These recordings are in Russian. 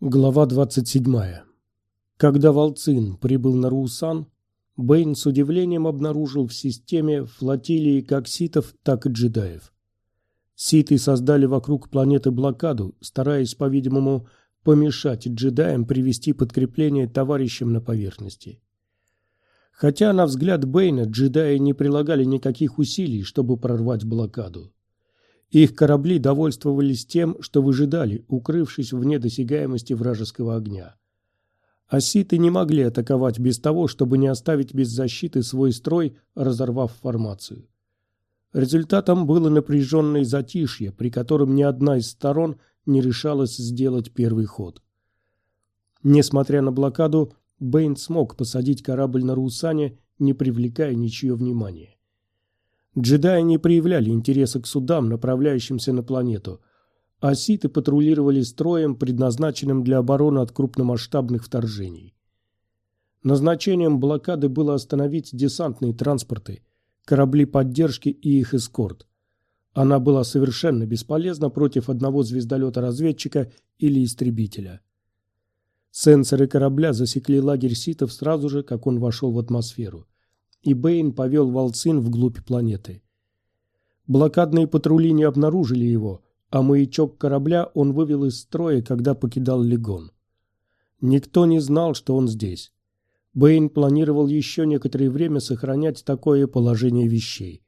Глава 27. Когда Волцин прибыл на Русан, Бэйн с удивлением обнаружил в системе флотилии как ситов, так и джедаев. Ситы создали вокруг планеты блокаду, стараясь, по-видимому, помешать джедаям привести подкрепление товарищам на поверхности. Хотя, на взгляд Бэйна, джедаи не прилагали никаких усилий, чтобы прорвать блокаду. Их корабли довольствовались тем, что выжидали, укрывшись вне досягаемости вражеского огня. Оситы не могли атаковать без того, чтобы не оставить без защиты свой строй, разорвав формацию. Результатом было напряженное затишье, при котором ни одна из сторон не решалась сделать первый ход. Несмотря на блокаду, Бэйн смог посадить корабль на Русане, не привлекая ничье внимания. Джедаи не проявляли интереса к судам, направляющимся на планету, а ситы патрулировали строем, предназначенным для обороны от крупномасштабных вторжений. Назначением блокады было остановить десантные транспорты, корабли поддержки и их эскорт. Она была совершенно бесполезна против одного звездолета-разведчика или истребителя. Сенсоры корабля засекли лагерь ситов сразу же, как он вошел в атмосферу и Бэйн повел Волцин вглубь планеты. Блокадные патрули не обнаружили его, а маячок корабля он вывел из строя, когда покидал Легон. Никто не знал, что он здесь. Бэйн планировал еще некоторое время сохранять такое положение вещей.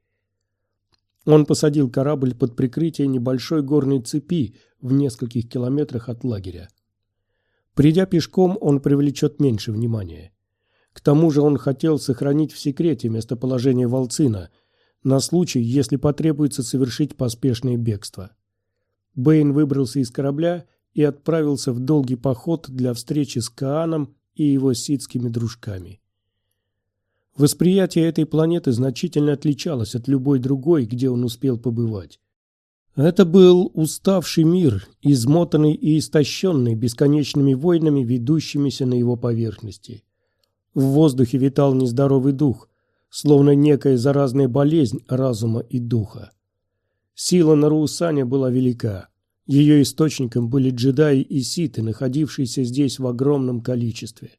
Он посадил корабль под прикрытие небольшой горной цепи в нескольких километрах от лагеря. Придя пешком, он привлечет меньше внимания. К тому же он хотел сохранить в секрете местоположение Волцина на случай, если потребуется совершить поспешное бегство. Бэйн выбрался из корабля и отправился в долгий поход для встречи с Кааном и его ситскими дружками. Восприятие этой планеты значительно отличалось от любой другой, где он успел побывать. Это был уставший мир, измотанный и истощенный бесконечными войнами, ведущимися на его поверхности. В воздухе витал нездоровый дух, словно некая заразная болезнь разума и духа. Сила на Руусане была велика. Ее источником были джедаи и ситы, находившиеся здесь в огромном количестве.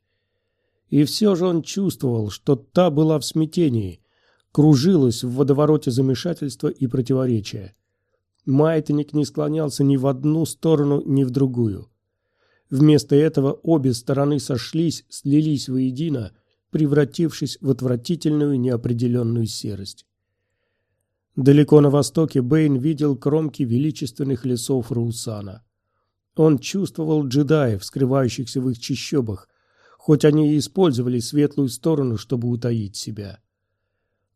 И все же он чувствовал, что та была в смятении, кружилась в водовороте замешательства и противоречия. Маятник не склонялся ни в одну сторону, ни в другую. Вместо этого обе стороны сошлись, слились воедино, превратившись в отвратительную неопределенную серость. Далеко на востоке Бэйн видел кромки величественных лесов Руусана. Он чувствовал джедаев, скрывающихся в их чащобах, хоть они и использовали светлую сторону, чтобы утаить себя.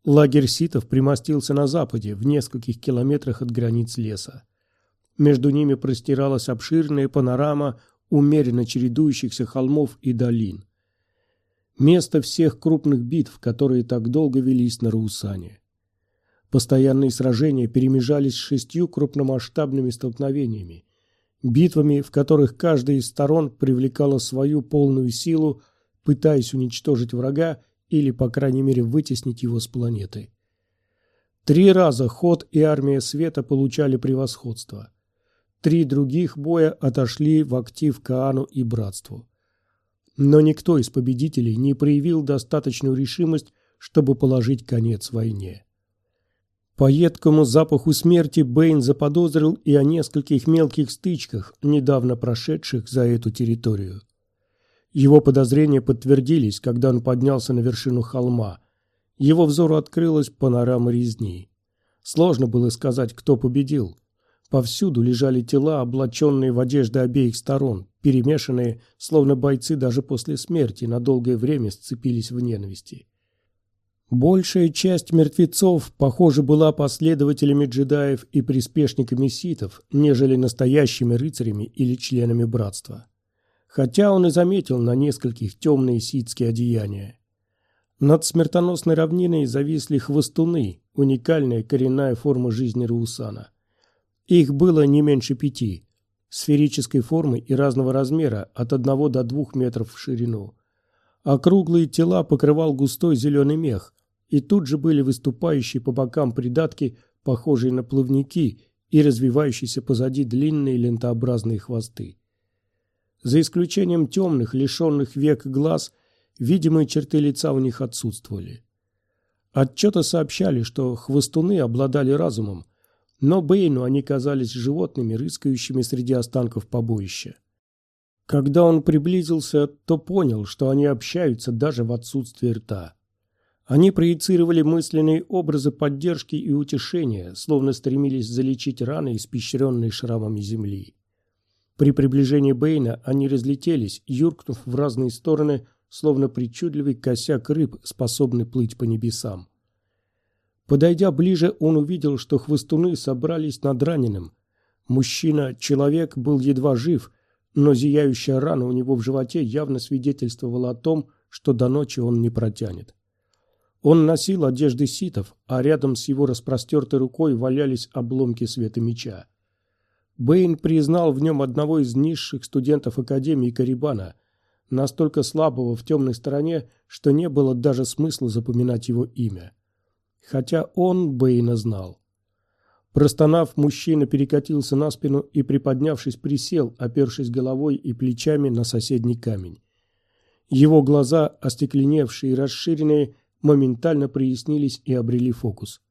Лагерь ситов примостился на западе, в нескольких километрах от границ леса. Между ними простиралась обширная панорама умеренно чередующихся холмов и долин. Место всех крупных битв, которые так долго велись на Руусане. Постоянные сражения перемежались с шестью крупномасштабными столкновениями, битвами, в которых каждая из сторон привлекала свою полную силу, пытаясь уничтожить врага или, по крайней мере, вытеснить его с планеты. Три раза ход и армия света получали превосходство. Три других боя отошли в актив Каану и Братству. Но никто из победителей не проявил достаточную решимость, чтобы положить конец войне. По едкому запаху смерти Бэйн заподозрил и о нескольких мелких стычках, недавно прошедших за эту территорию. Его подозрения подтвердились, когда он поднялся на вершину холма. Его взору открылась панорама резни. Сложно было сказать, кто победил. Повсюду лежали тела, облаченные в одежды обеих сторон, перемешанные, словно бойцы даже после смерти на долгое время сцепились в ненависти. Большая часть мертвецов, похоже, была последователями джедаев и приспешниками ситов, нежели настоящими рыцарями или членами братства. Хотя он и заметил на нескольких темные ситские одеяния. Над смертоносной равниной зависли хвостуны, уникальная коренная форма жизни Раусана. Их было не меньше пяти, сферической формы и разного размера, от одного до двух метров в ширину. Округлые тела покрывал густой зеленый мех, и тут же были выступающие по бокам придатки, похожие на плавники, и развивающиеся позади длинные лентообразные хвосты. За исключением темных, лишенных век глаз, видимые черты лица у них отсутствовали. Отчеты сообщали, что хвостуны обладали разумом, но Бэйну они казались животными, рыскающими среди останков побоища. Когда он приблизился, то понял, что они общаются даже в отсутствии рта. Они проецировали мысленные образы поддержки и утешения, словно стремились залечить раны, испещренные шрамами земли. При приближении Бэйна они разлетелись, юркнув в разные стороны, словно причудливый косяк рыб, способный плыть по небесам. Подойдя ближе, он увидел, что хвостуны собрались над раненым. Мужчина-человек был едва жив, но зияющая рана у него в животе явно свидетельствовала о том, что до ночи он не протянет. Он носил одежды ситов, а рядом с его распростертой рукой валялись обломки света меча. Бэйн признал в нем одного из низших студентов Академии Карибана, настолько слабого в темной стороне, что не было даже смысла запоминать его имя. Хотя он Бэйна знал. Простонав, мужчина перекатился на спину и, приподнявшись, присел, опершись головой и плечами на соседний камень. Его глаза, остекленевшие и расширенные, моментально прояснились и обрели фокус.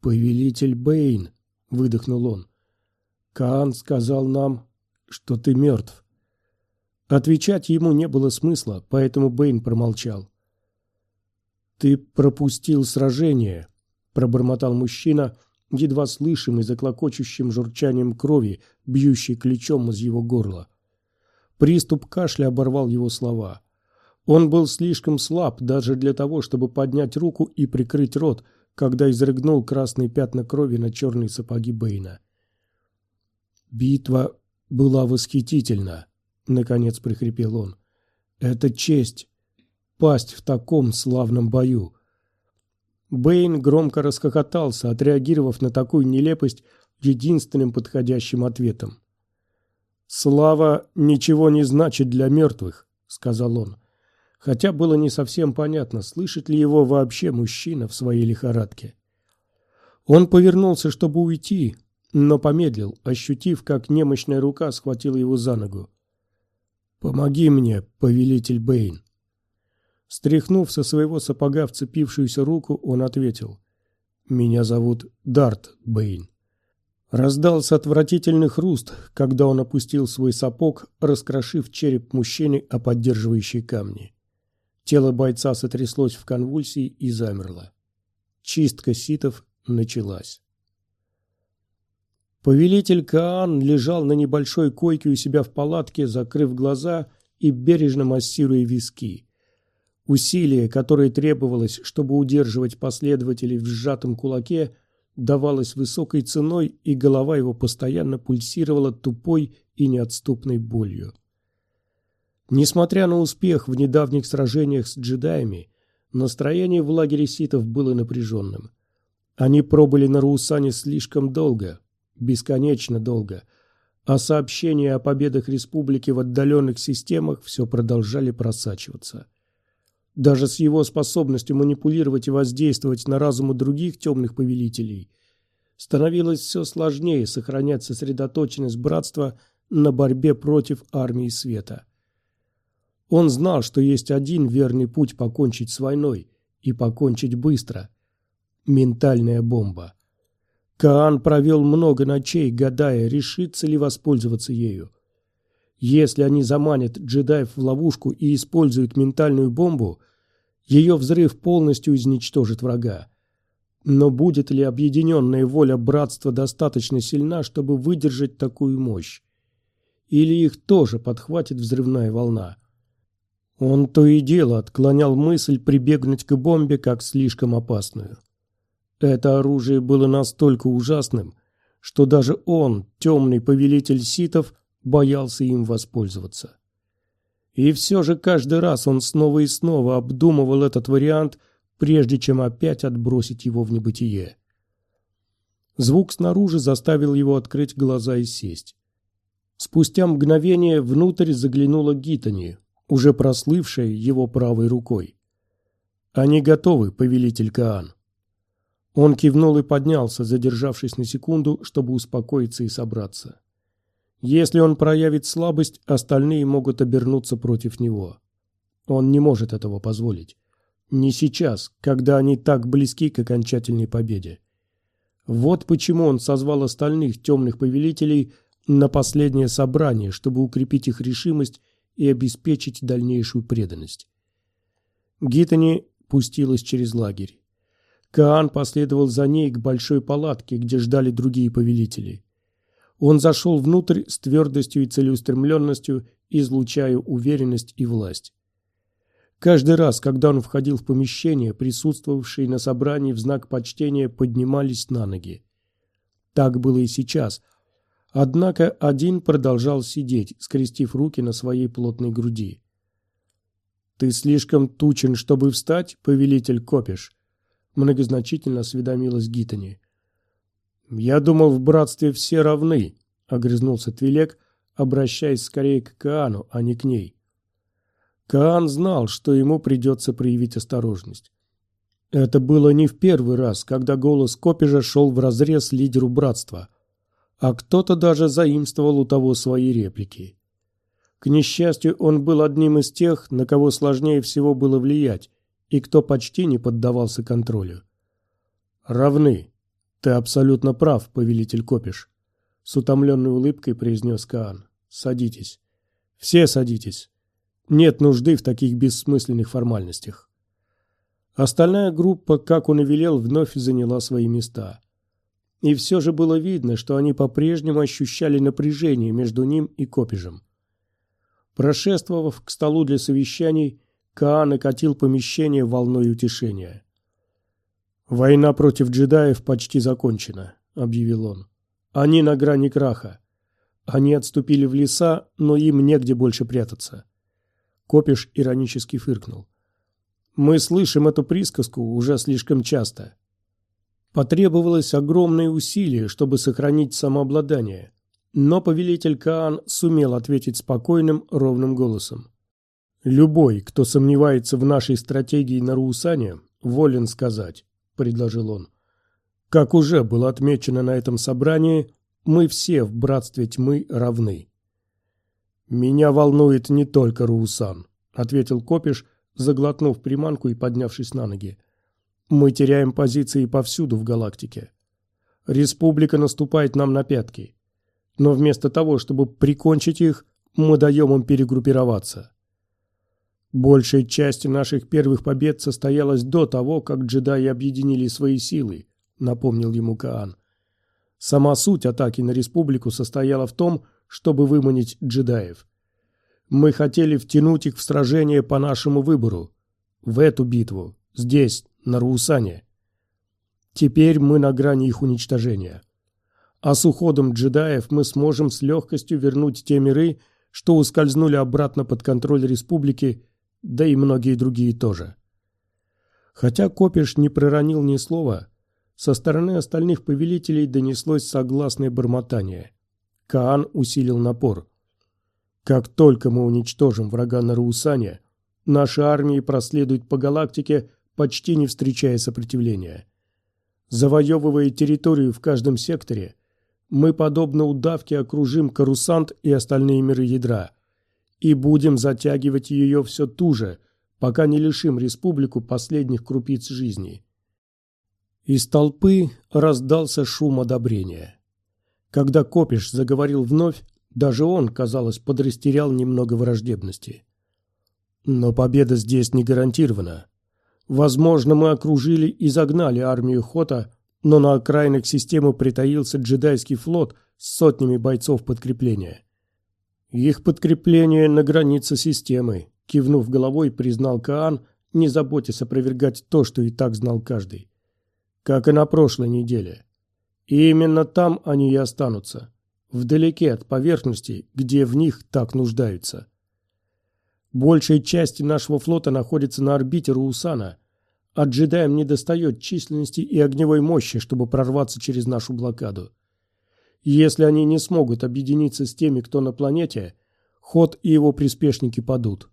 «Повелитель Бэйн», — выдохнул он, — «Каан сказал нам, что ты мертв». Отвечать ему не было смысла, поэтому Бэйн промолчал. «Ты пропустил сражение», — пробормотал мужчина, — едва слышимый за клокочущим журчанием крови, бьющей ключом из его горла. Приступ кашля оборвал его слова. Он был слишком слаб даже для того, чтобы поднять руку и прикрыть рот, когда изрыгнул красные пятна крови на черные сапоги Бэйна. «Битва была восхитительна», — наконец прихрипел он. «Это честь — пасть в таком славном бою. Бэйн громко расхохотался, отреагировав на такую нелепость единственным подходящим ответом. «Слава ничего не значит для мертвых», — сказал он. Хотя было не совсем понятно, слышит ли его вообще мужчина в своей лихорадке. Он повернулся, чтобы уйти, но помедлил, ощутив, как немощная рука схватила его за ногу. «Помоги мне, повелитель Бэйн», Стряхнув со своего сапога вцепившуюся руку, он ответил. «Меня зовут Дарт Бэйн». Раздался отвратительный хруст, когда он опустил свой сапог, раскрошив череп мужчины о поддерживающие камни. Тело бойца сотряслось в конвульсии и замерло. Чистка ситов началась. Повелитель Каан лежал на небольшой койке у себя в палатке, закрыв глаза и бережно массируя виски. Усилие, которое требовалось, чтобы удерживать последователей в сжатом кулаке, давалось высокой ценой, и голова его постоянно пульсировала тупой и неотступной болью. Несмотря на успех в недавних сражениях с джедаями, настроение в лагере ситов было напряженным. Они пробыли на Руусане слишком долго, бесконечно долго, а сообщения о победах республики в отдаленных системах все продолжали просачиваться. Даже с его способностью манипулировать и воздействовать на разумы других темных повелителей, становилось все сложнее сохранять сосредоточенность братства на борьбе против армии света. Он знал, что есть один верный путь покончить с войной, и покончить быстро. Ментальная бомба. Каан провел много ночей, гадая, решится ли воспользоваться ею. Если они заманят джедаев в ловушку и используют ментальную бомбу, ее взрыв полностью изничтожит врага. Но будет ли объединенная воля братства достаточно сильна, чтобы выдержать такую мощь? Или их тоже подхватит взрывная волна? Он то и дело отклонял мысль прибегнуть к бомбе как слишком опасную. Это оружие было настолько ужасным, что даже он, темный повелитель ситов, боялся им воспользоваться. И все же каждый раз он снова и снова обдумывал этот вариант, прежде чем опять отбросить его в небытие. Звук снаружи заставил его открыть глаза и сесть. Спустя мгновение внутрь заглянула Гитани, уже прослывшая его правой рукой. «Они готовы, повелитель Каан». Он кивнул и поднялся, задержавшись на секунду, чтобы успокоиться и собраться. Если он проявит слабость, остальные могут обернуться против него. Он не может этого позволить. Не сейчас, когда они так близки к окончательной победе. Вот почему он созвал остальных темных повелителей на последнее собрание, чтобы укрепить их решимость и обеспечить дальнейшую преданность. Гитани пустилась через лагерь. Каан последовал за ней к большой палатке, где ждали другие повелители. Он зашел внутрь с твердостью и целеустремленностью, излучая уверенность и власть. Каждый раз, когда он входил в помещение, присутствовавшие на собрании в знак почтения поднимались на ноги. Так было и сейчас. Однако один продолжал сидеть, скрестив руки на своей плотной груди. «Ты слишком тучен, чтобы встать, повелитель Копиш», — многозначительно осведомилась Гитани. «Я думал, в братстве все равны», — огрызнулся Твилек, обращаясь скорее к Каану, а не к ней. Каан знал, что ему придется проявить осторожность. Это было не в первый раз, когда голос Копежа шел вразрез лидеру братства, а кто-то даже заимствовал у того свои реплики. К несчастью, он был одним из тех, на кого сложнее всего было влиять, и кто почти не поддавался контролю. «Равны. Ты абсолютно прав, повелитель Копиш», — с утомленной улыбкой произнес Каан. «Садитесь. Все садитесь. Нет нужды в таких бессмысленных формальностях. Остальная группа, как он и велел, вновь заняла свои места. И все же было видно, что они по-прежнему ощущали напряжение между ним и Копижем. Прошествовав к столу для совещаний, Каан накатил помещение волной утешения. «Война против джедаев почти закончена», — объявил он. «Они на грани краха. Они отступили в леса, но им негде больше прятаться. Копиш иронически фыркнул. «Мы слышим эту присказку уже слишком часто. Потребовалось огромное усилие, чтобы сохранить самообладание, но повелитель Каан сумел ответить спокойным, ровным голосом. «Любой, кто сомневается в нашей стратегии на Руусане, волен сказать», — предложил он. «Как уже было отмечено на этом собрании, мы все в братстве тьмы равны». «Меня волнует не только Руусан», — ответил Копиш, заглотнув приманку и поднявшись на ноги. «Мы теряем позиции повсюду в галактике. Республика наступает нам на пятки. Но вместо того, чтобы прикончить их, мы даем им перегруппироваться. Большая часть наших первых побед состоялась до того, как джедаи объединили свои силы», — напомнил ему Каан. «Сама суть атаки на республику состояла в том, чтобы выманить джедаев. Мы хотели втянуть их в сражение по нашему выбору. В эту битву. Здесь, на Руусане. Теперь мы на грани их уничтожения. А с уходом джедаев мы сможем с легкостью вернуть те миры, что ускользнули обратно под контроль республики, да и многие другие тоже. Хотя Копиш не проронил ни слова, со стороны остальных повелителей донеслось согласное бормотание – Каан усилил напор. Как только мы уничтожим врага на Раусане, наши армии проследуют по галактике, почти не встречая сопротивления. Завоевывая территорию в каждом секторе, мы, подобно удавке, окружим Карусант и остальные миры ядра и будем затягивать ее все туже, пока не лишим республику последних крупиц жизни. Из толпы раздался шум одобрения. Когда Копиш заговорил вновь, даже он, казалось, подрастерял немного враждебности. Но победа здесь не гарантирована. Возможно, мы окружили и загнали армию Хота, но на окраинах системы притаился джедайский флот с сотнями бойцов подкрепления. Их подкрепление на границе системы, кивнув головой, признал Каан, не заботясь опровергать то, что и так знал каждый. Как и на прошлой неделе. И именно там они и останутся, вдалеке от поверхности, где в них так нуждаются. Большая часть нашего флота находится на орбите Руусана, а джедаям не достает численности и огневой мощи, чтобы прорваться через нашу блокаду. Если они не смогут объединиться с теми, кто на планете, Ход и его приспешники падут.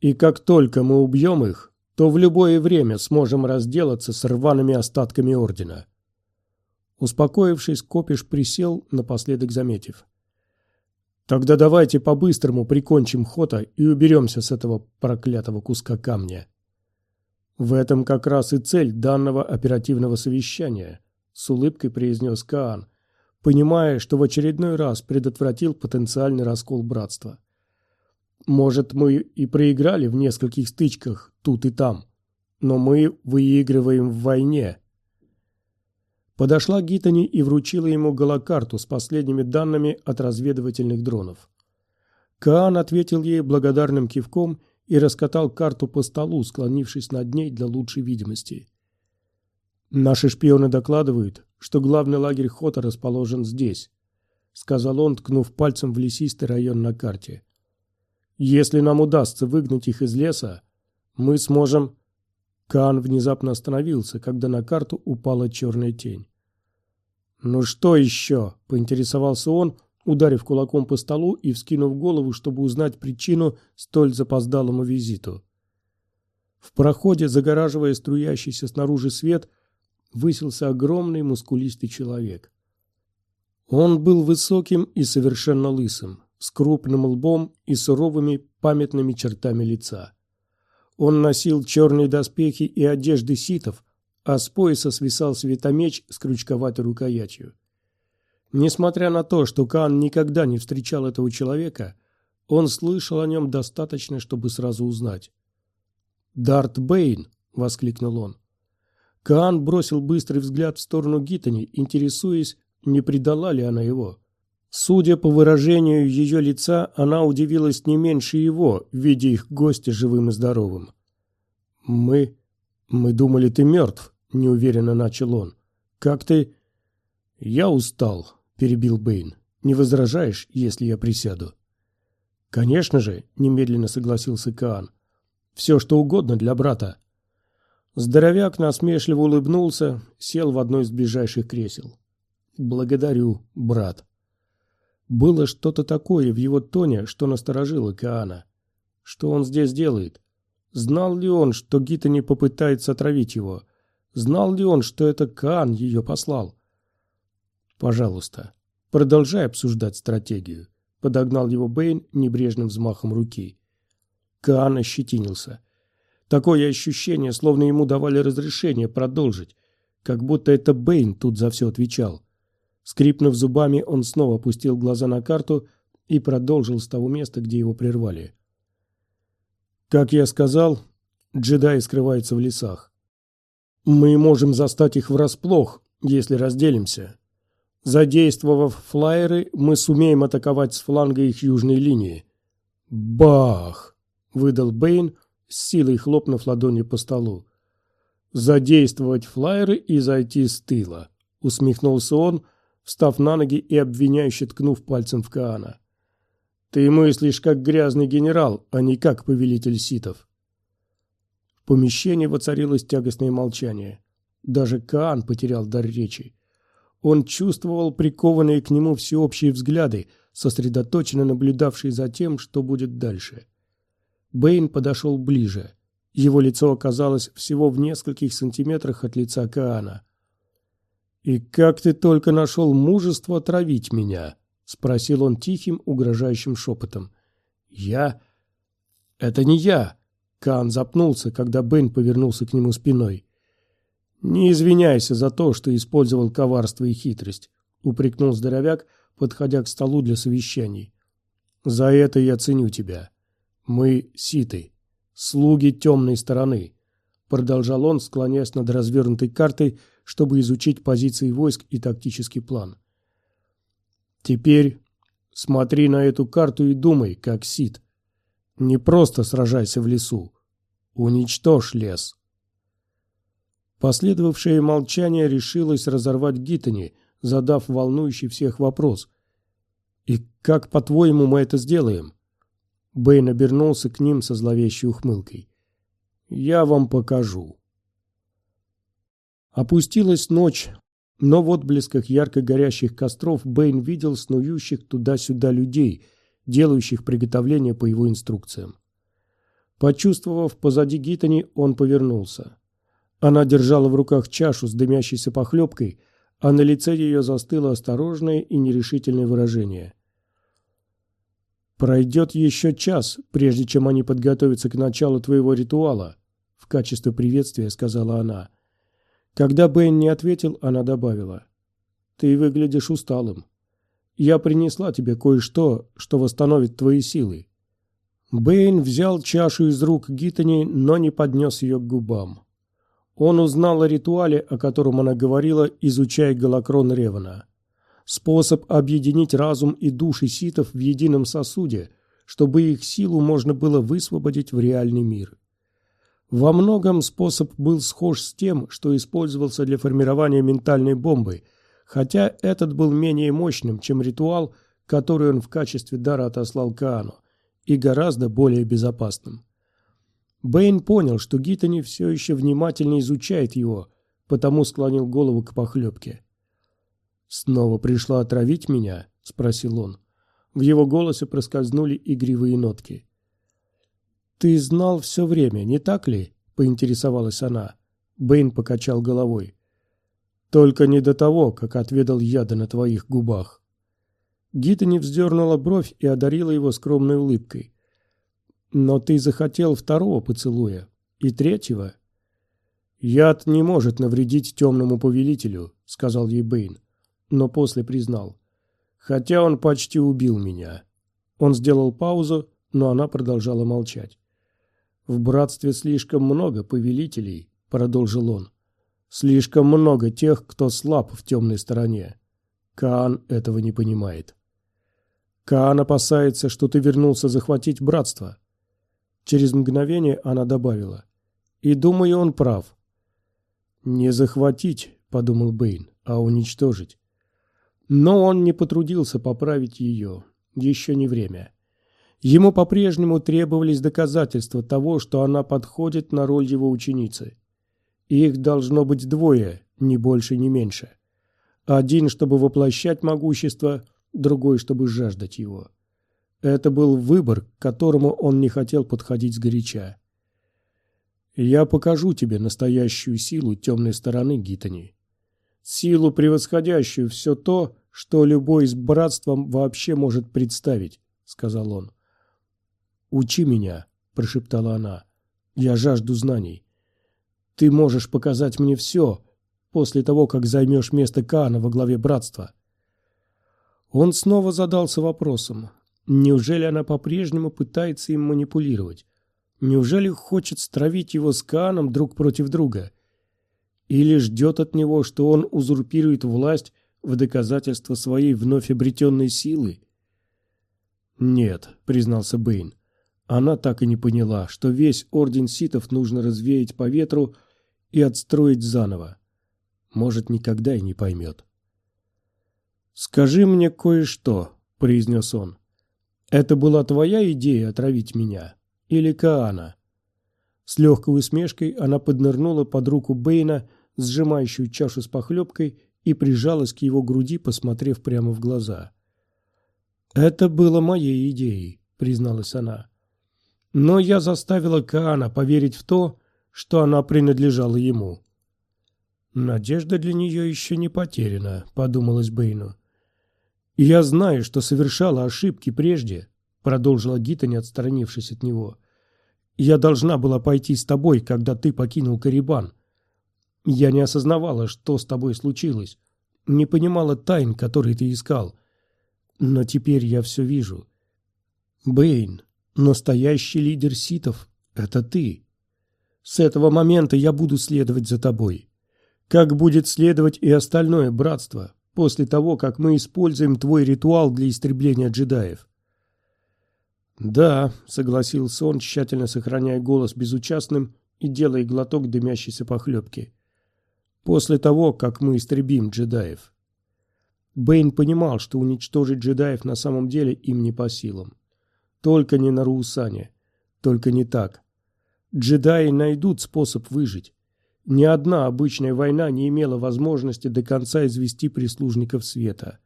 И как только мы убьем их, то в любое время сможем разделаться с рваными остатками Ордена. Успокоившись, Копиш присел, напоследок заметив. Тогда давайте по-быстрому прикончим Хота и уберемся с этого проклятого куска камня. В этом как раз и цель данного оперативного совещания, с улыбкой произнес Каан, понимая, что в очередной раз предотвратил потенциальный раскол братства. Может, мы и проиграли в нескольких стычках тут и там, но мы выигрываем в войне. Подошла Гитани и вручила ему голокарту с последними данными от разведывательных дронов. Каан ответил ей благодарным кивком и раскатал карту по столу, склонившись над ней для лучшей видимости. «Наши шпионы докладывают, что главный лагерь Хота расположен здесь», сказал он, ткнув пальцем в лесистый район на карте. «Если нам удастся выгнать их из леса, мы сможем...» Каан внезапно остановился, когда на карту упала черная тень. «Ну что еще?» – поинтересовался он, ударив кулаком по столу и вскинув голову, чтобы узнать причину столь запоздалому визиту. В проходе, загораживая струящийся снаружи свет, высился огромный мускулистый человек. Он был высоким и совершенно лысым, с крупным лбом и суровыми памятными чертами лица. Он носил черные доспехи и одежды ситов, а с пояса свисал светомеч с крючковатой рукоятью. Несмотря на то, что Кан никогда не встречал этого человека, он слышал о нем достаточно, чтобы сразу узнать. «Дарт Бэйн!» — воскликнул он. Каан бросил быстрый взгляд в сторону Гитани, интересуясь, не предала ли она его. Судя по выражению ее лица, она удивилась не меньше его, видя их гостя живым и здоровым. «Мы... мы думали, ты мертв», — неуверенно начал он. «Как ты...» «Я устал», — перебил Бэйн. «Не возражаешь, если я присяду?» «Конечно же», — немедленно согласился Каан. «Все, что угодно для брата». Здоровяк насмешливо улыбнулся, сел в одно из ближайших кресел. «Благодарю, брат». Было что-то такое в его тоне, что насторожило Каана. Что он здесь делает? Знал ли он, что Гита не попытается отравить его? Знал ли он, что это Каан ее послал? «Пожалуйста, продолжай обсуждать стратегию», — подогнал его Бэйн небрежным взмахом руки. Каан ощетинился. Такое ощущение, словно ему давали разрешение продолжить, как будто это Бэйн тут за все отвечал. Скрипнув зубами, он снова опустил глаза на карту и продолжил с того места, где его прервали. Как я сказал, джедаи скрываются в лесах. Мы можем застать их врасплох, если разделимся. Задействовав флайеры, мы сумеем атаковать с фланга их южной линии. Бах! выдал Бэйн, с силой хлопнув ладонью по столу. Задействовать флайеры и зайти с тыла, усмехнулся он, встав на ноги и обвиняюще ткнув пальцем в Каана. «Ты мыслишь как грязный генерал, а не как повелитель ситов». В помещении воцарилось тягостное молчание. Даже Каан потерял дар речи. Он чувствовал прикованные к нему всеобщие взгляды, сосредоточенно наблюдавшие за тем, что будет дальше. Бэйн подошел ближе. Его лицо оказалось всего в нескольких сантиметрах от лица Каана. «И как ты только нашел мужество отравить меня?» — спросил он тихим, угрожающим шепотом. «Я...» «Это не я!» — Кан запнулся, когда Бен повернулся к нему спиной. «Не извиняйся за то, что использовал коварство и хитрость», — упрекнул здоровяк, подходя к столу для совещаний. «За это я ценю тебя. Мы ситы, слуги темной стороны», — продолжал он, склоняясь над развернутой картой, чтобы изучить позиции войск и тактический план. Теперь смотри на эту карту и думай, как Сид. Не просто сражайся в лесу. Уничтожь лес. Последовавшее молчание решилось разорвать Гитани, задав волнующий всех вопрос. «И как, по-твоему, мы это сделаем?» Бэйн обернулся к ним со зловещей ухмылкой. «Я вам покажу». Опустилась ночь, но в отблесках ярко горящих костров Бэйн видел снующих туда-сюда людей, делающих приготовление по его инструкциям. Почувствовав позади Гитани, он повернулся. Она держала в руках чашу с дымящейся похлебкой, а на лице ее застыло осторожное и нерешительное выражение. Пройдет еще час, прежде чем они подготовятся к началу твоего ритуала, в качестве приветствия сказала она. Когда Бен не ответил, она добавила. Ты выглядишь усталым. Я принесла тебе кое-что, что восстановит твои силы. Бэйн взял чашу из рук Гитани, но не поднес ее к губам. Он узнал о ритуале, о котором она говорила, изучая голокрон Ревана. Способ объединить разум и души ситов в едином сосуде, чтобы их силу можно было высвободить в реальный мир. Во многом способ был схож с тем, что использовался для формирования ментальной бомбы, хотя этот был менее мощным, чем ритуал, который он в качестве дара отослал Каану, и гораздо более безопасным. Бэйн понял, что Гитани все еще внимательно изучает его, потому склонил голову к похлебке. «Снова пришла отравить меня?» – спросил он. В его голосе проскользнули игривые нотки. «Ты знал все время, не так ли?» – поинтересовалась она. Бэйн покачал головой. «Только не до того, как отведал яда на твоих губах». Гита не вздернула бровь и одарила его скромной улыбкой. «Но ты захотел второго поцелуя. И третьего?» «Яд не может навредить темному повелителю», — сказал ей Бэйн но после признал. Хотя он почти убил меня. Он сделал паузу, но она продолжала молчать. «В братстве слишком много повелителей», — продолжил он. «Слишком много тех, кто слаб в темной стороне. Каан этого не понимает. Каан опасается, что ты вернулся захватить братство». Через мгновение она добавила. «И думаю, он прав». «Не захватить», — подумал Бэйн, — «а уничтожить. Но он не потрудился поправить ее. Еще не время. Ему по-прежнему требовались доказательства того, что она подходит на роль его ученицы. Их должно быть двое, ни больше, ни меньше. Один, чтобы воплощать могущество, другой, чтобы жаждать его. Это был выбор, к которому он не хотел подходить сгоряча. «Я покажу тебе настоящую силу темной стороны, Гитани. Силу, превосходящую все то, что любой с братством вообще может представить», — сказал он. «Учи меня», — прошептала она. «Я жажду знаний. Ты можешь показать мне все после того, как займешь место Каана во главе братства». Он снова задался вопросом. Неужели она по-прежнему пытается им манипулировать? Неужели хочет стравить его с Кааном друг против друга? Или ждет от него, что он узурпирует власть в доказательство своей вновь обретенной силы? «Нет», — признался Бэйн. Она так и не поняла, что весь орден ситов нужно развеять по ветру и отстроить заново. Может, никогда и не поймет. «Скажи мне кое-что», — произнес он. «Это была твоя идея отравить меня? Или Каана?» С легкой усмешкой она поднырнула под руку Бэйна, сжимающую чашу с похлебкой, и прижалась к его груди, посмотрев прямо в глаза. «Это было моей идеей», — призналась она. «Но я заставила Каана поверить в то, что она принадлежала ему». «Надежда для нее еще не потеряна», — подумалось Бэйну. «Я знаю, что совершала ошибки прежде», — продолжила Гита, не отстранившись от него. «Я должна была пойти с тобой, когда ты покинул Карибан. Я не осознавала, что с тобой случилось, не понимала тайн, которые ты искал. Но теперь я все вижу. Бэйн, настоящий лидер ситов — это ты. С этого момента я буду следовать за тобой. Как будет следовать и остальное братство, после того, как мы используем твой ритуал для истребления джедаев. «Да», — согласился он, тщательно сохраняя голос безучастным и делая глоток дымящейся похлебки после того, как мы истребим джедаев. Бэйн понимал, что уничтожить джедаев на самом деле им не по силам. Только не на Руусане. Только не так. Джедаи найдут способ выжить. Ни одна обычная война не имела возможности до конца извести прислужников света.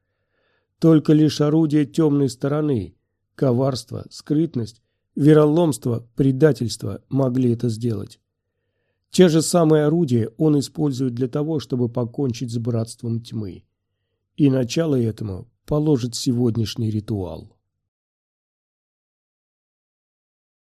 Только лишь орудия темной стороны, коварство, скрытность, вероломство, предательство могли это сделать. Те же самые орудия он использует для того, чтобы покончить с братством тьмы. И начало этому положит сегодняшний ритуал.